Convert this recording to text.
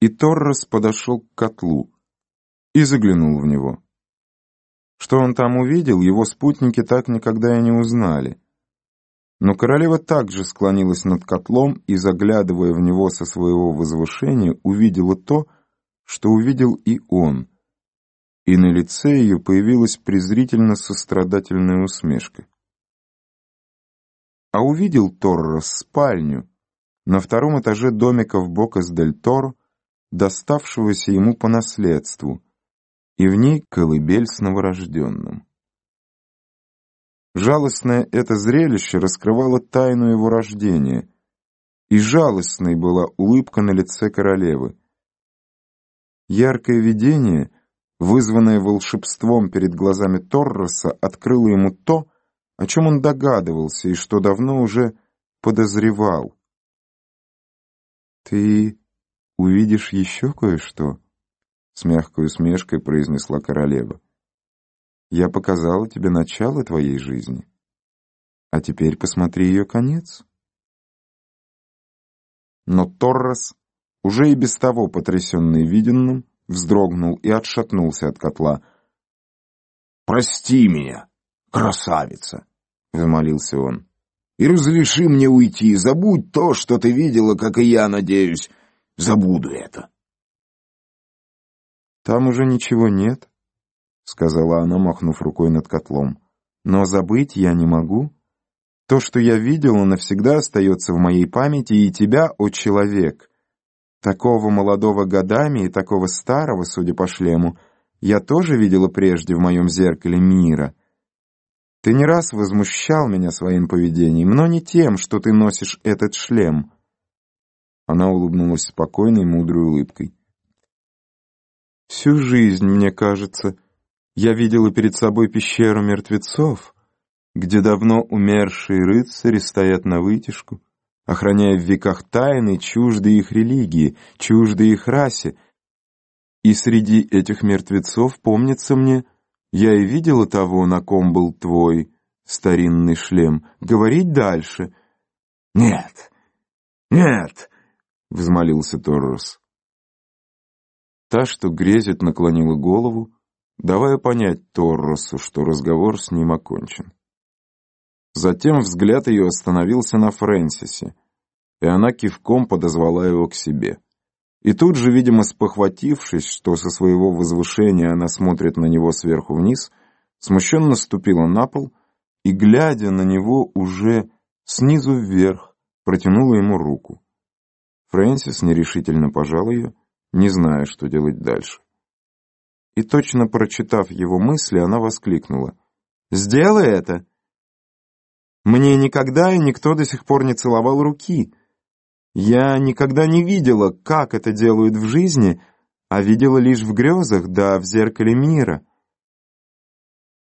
И Торрес подошел к котлу и заглянул в него. Что он там увидел, его спутники так никогда и не узнали. Но королева также склонилась над котлом и, заглядывая в него со своего возвышения, увидела то, что увидел и он, и на лице ее появилась презрительно-сострадательная усмешка. А увидел Торрес спальню на втором этаже домика в Бокас-дель-Торо, доставшегося ему по наследству, и в ней колыбель с новорожденным. Жалостное это зрелище раскрывало тайну его рождения, и жалостной была улыбка на лице королевы. Яркое видение, вызванное волшебством перед глазами Торроса, открыло ему то, о чем он догадывался и что давно уже подозревал. «Ты увидишь еще кое-что?» — с мягкой усмешкой произнесла королева. «Я показала тебе начало твоей жизни, а теперь посмотри ее конец». Но Торрес, уже и без того потрясенный виденным, вздрогнул и отшатнулся от котла. «Прости меня, красавица!» — взмолился он. «И разреши мне уйти, забудь то, что ты видела, как и я, надеюсь, забуду это». «Там уже ничего нет», — сказала она, махнув рукой над котлом. «Но забыть я не могу. То, что я видела, навсегда остается в моей памяти, и тебя, о человек, такого молодого годами и такого старого, судя по шлему, я тоже видела прежде в моем зеркале мира. Ты не раз возмущал меня своим поведением, но не тем, что ты носишь этот шлем». Она улыбнулась спокойной, мудрой улыбкой. Всю жизнь, мне кажется, я видела перед собой пещеру мертвецов, где давно умершие рыцари стоят на вытяжку, охраняя в веках тайны, чуждые их религии, чуждые их расе. И среди этих мертвецов, помнится мне, я и видела того, на ком был твой старинный шлем. Говорить дальше? Нет, нет, — взмолился Торрос. Та, что грезит, наклонила голову, давая понять Торросу, что разговор с ним окончен. Затем взгляд ее остановился на Фрэнсисе, и она кивком подозвала его к себе. И тут же, видимо, спохватившись, что со своего возвышения она смотрит на него сверху вниз, смущенно ступила на пол и, глядя на него уже снизу вверх, протянула ему руку. Фрэнсис нерешительно пожал ее, не зная, что делать дальше. И точно прочитав его мысли, она воскликнула. «Сделай это!» «Мне никогда и никто до сих пор не целовал руки. Я никогда не видела, как это делают в жизни, а видела лишь в грезах, да в зеркале мира».